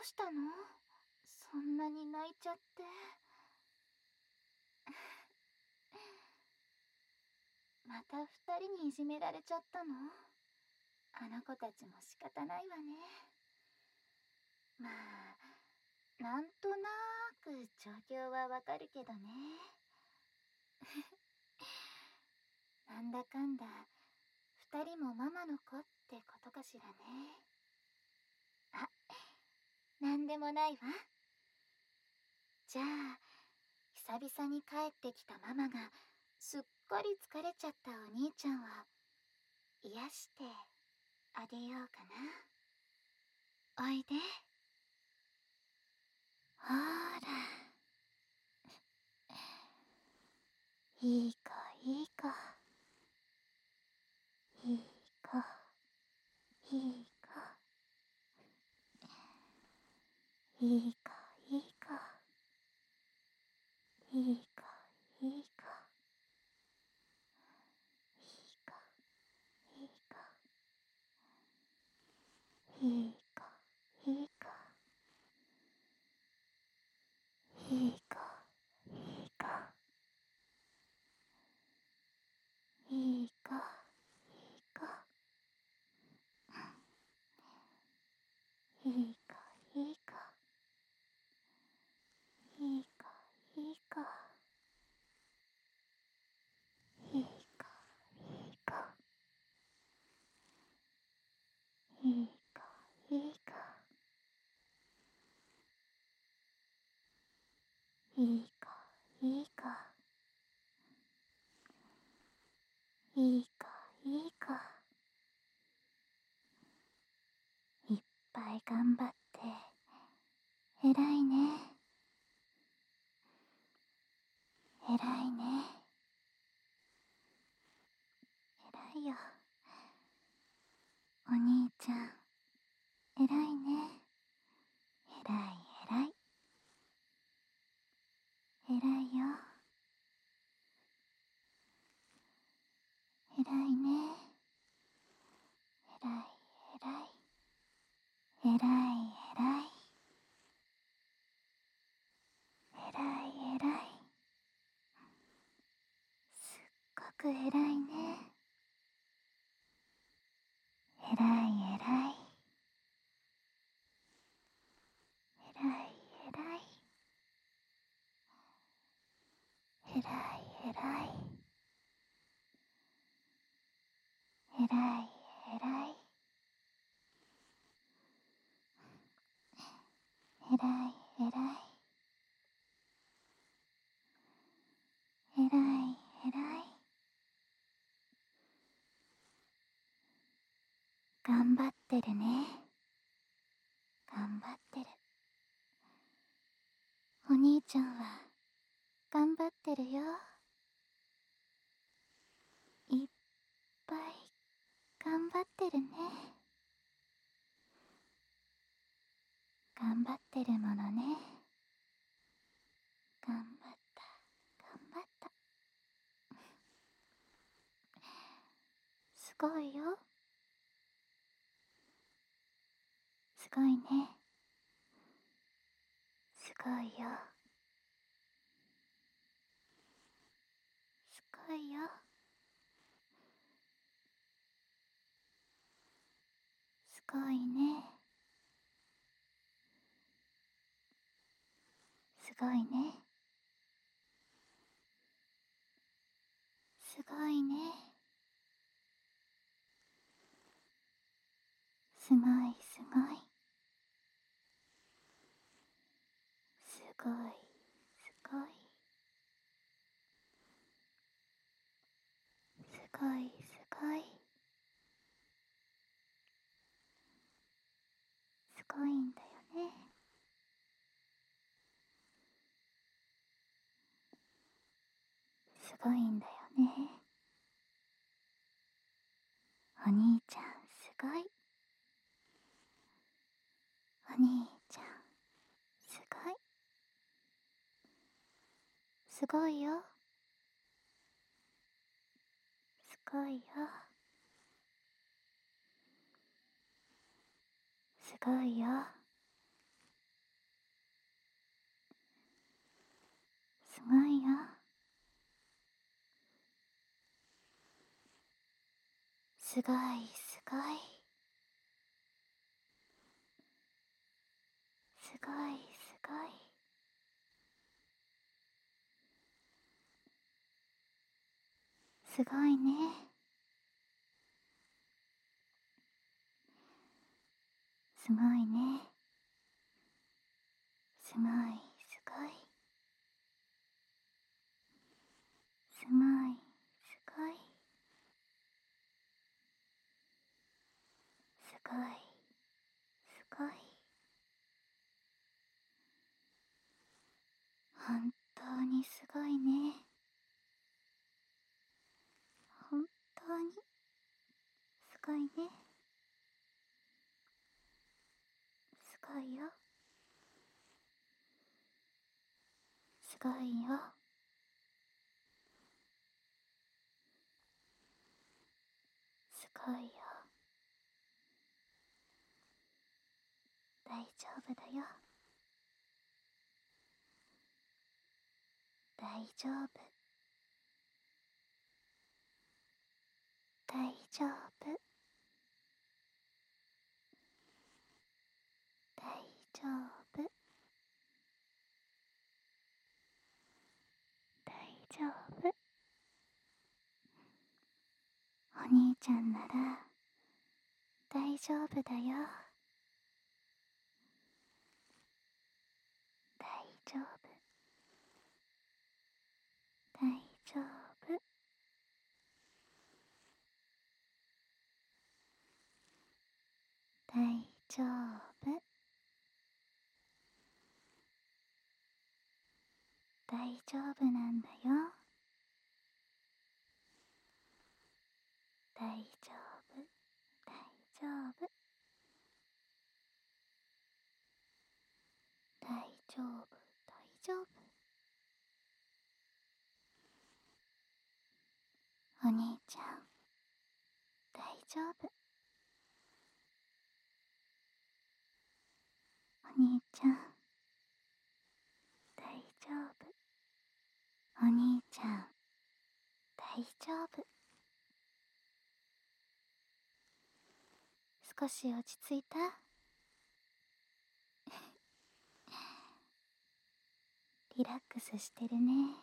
うしたの？そんなに泣いちゃって。また二人にいじめられちゃったの？あの子たちも仕方ないわね。まあ、なんとなく状況はわかるけどね。なんだかんだ、二人もママの子ってことかしらね。あ、なんでもないわ。じゃあ、久々に帰ってきたママがすっかり疲れちゃったお兄ちゃんを癒してあげようかな。おいで。ほーら。いい子いい子。いい子。いい子。いい子いい子。いい子いいい子いい子いい子いい子いっぱい頑張って。偉いね。偉いね。偉いよ。お兄ちゃん。偉いね。偉い偉い。偉いよ。偉いね。偉い偉い。偉い偉い。偉い偉い。すっごく偉いね偉い偉いえらいえらいえらいえらい。えらいえらい。えらいえらい。頑張ってるね。頑張ってる。お兄ちゃんは頑張ってるよ。いっぱい。頑張ってるね。頑張ってるものね。頑張った。頑張った。すごいよ。すごいね。すごいよ。すごいよ。すごいね。すごいね。すごいね。すごいすごい。すごいすごい。すごいすごい。すごいんだよね。すごいんだよね。お兄ちゃんすごい。お兄ちゃんすごい。すごいよ。すごいよ。ごいよ。すごいよ。すごいすごい。すごいすごい。すごいね。すごいね。すごいすごい。すごいすごい。すごいすごい。本当にすごいね。本当にすごいねすごいよ。すごいよ。すごいよ。大丈夫だよ。大丈夫。大丈夫大丈夫。大丈夫。お兄ちゃんなら大丈夫だよ。大丈夫。大丈夫。大丈夫大丈夫なんだよ。大丈夫。大丈夫。大丈夫。大丈夫。お兄ちゃん。大丈夫。お兄ちゃん大丈夫お兄ちゃん大丈夫。少し落ち着いた？リラックスしてるね。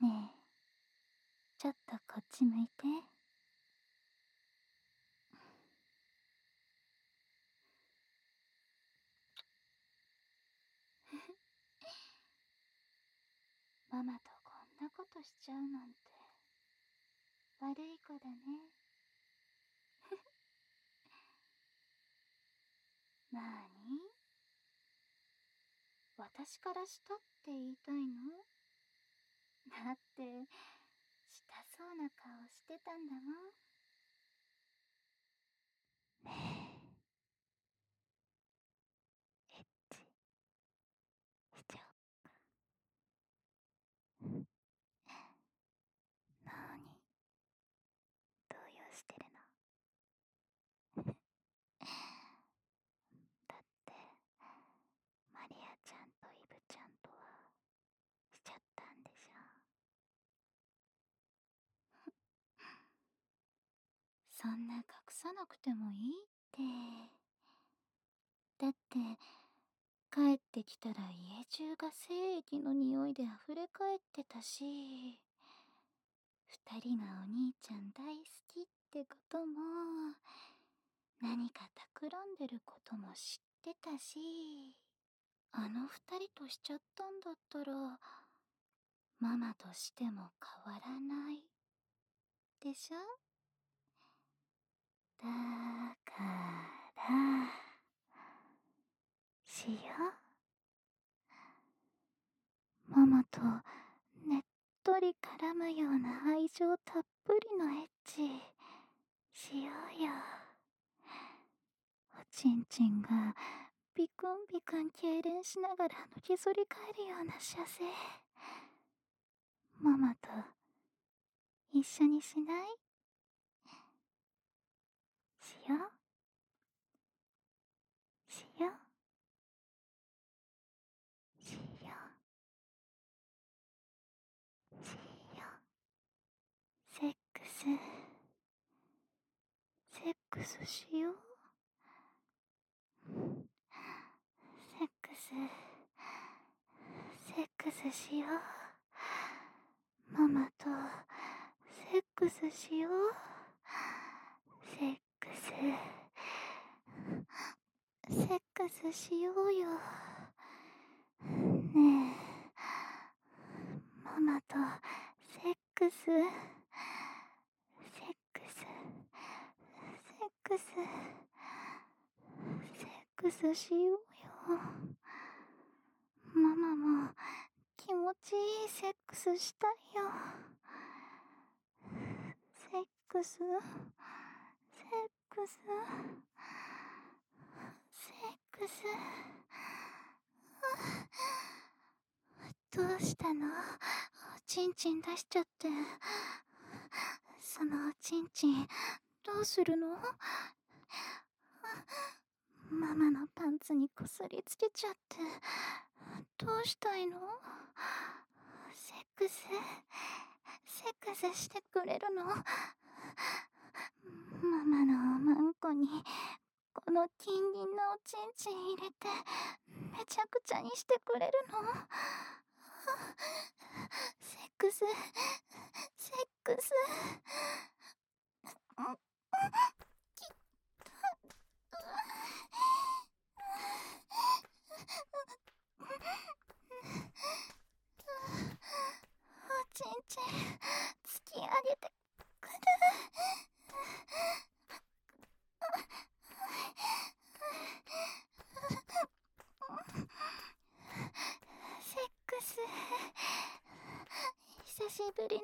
ねえちょっとこっち向いて。ママとこんなことしちゃうなんて。悪い子だね。なーに？私からしたって言いたいの？だってしたそうな顔してたんだもん。ねえエッチしちゃおうなに動揺してるのだってマリアちゃんとイブちゃんとはしちゃったんでしょそんな隠さなくてもいいって。だって帰ってきたら家中が精液の匂いで溢れ返ってたし二人がお兄ちゃん大好きってことも何か企んでることも知ってたしあの二人としちゃったんだったらママとしても変わらないでしょ？だからしよママとねっとり絡むような愛情たっぷりのエッチしようよ。おちんちんがビクンビクン痙攣しながらのけぞり返るような射精ママと一緒にしないしようしようしようしようスセックスしよう。セックス。セックスしよう。ママとセックスしよう。セックス。セックスしようよ。ねえ。ママとセックスセックスセックス。セックスしようよ。ママも気持ちいいセックスしたいよ。セックス。セックス。セックス。どうしたの？おちんちん出しちゃって。そのおちんちんどうするの？ママのパンツにこすりつけちゃってどうしたいの？セックス？セックスしてくれるの？ママのおまんこにこの金銀のおちんちん入れてめちゃくちゃにしてくれるの？セックス？セックス？おちんちん突き上げてくるセックス。久しぶりの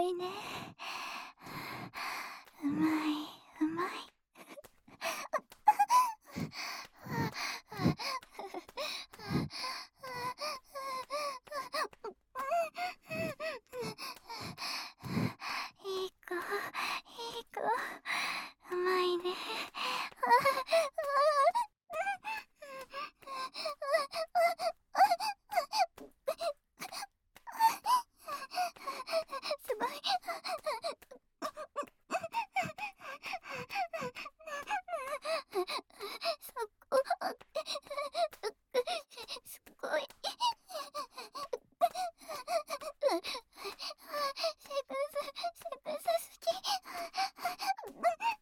いねうまいうまいいい子いい子うまいねすごいそこすごいセクスセクス好きもうダメ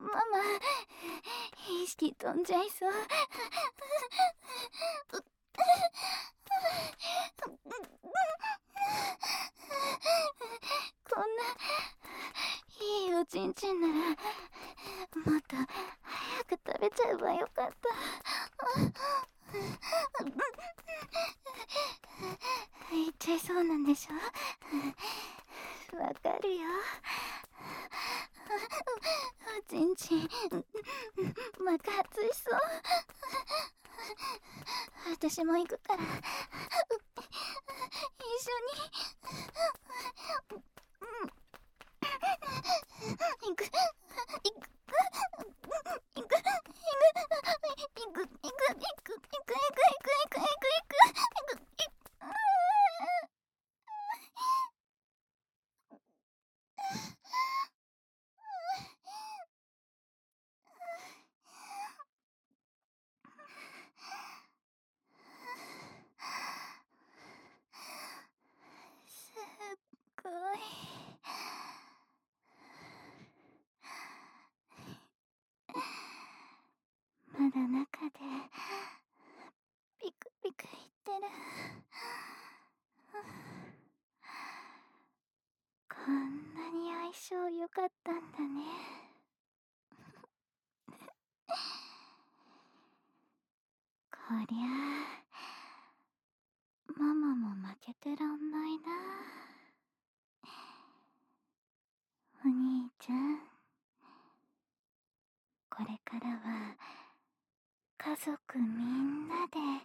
ママ意識飛んじゃいそう。こんないいおちんちんならもっと早く食べちゃえばよかった。ってそうなんでしょ？わかるよ。ち んちん爆発しそう。私も行くから。一緒に行く。行く。行く。行く。行く。行く。行く。行く。行く。行く。行く。行く。行く。行くすっごいまだ中でピクピる。こんなに相性良かったんだね。こりゃあママも負けてらんないな。お兄ちゃん。これからは家族みんなで。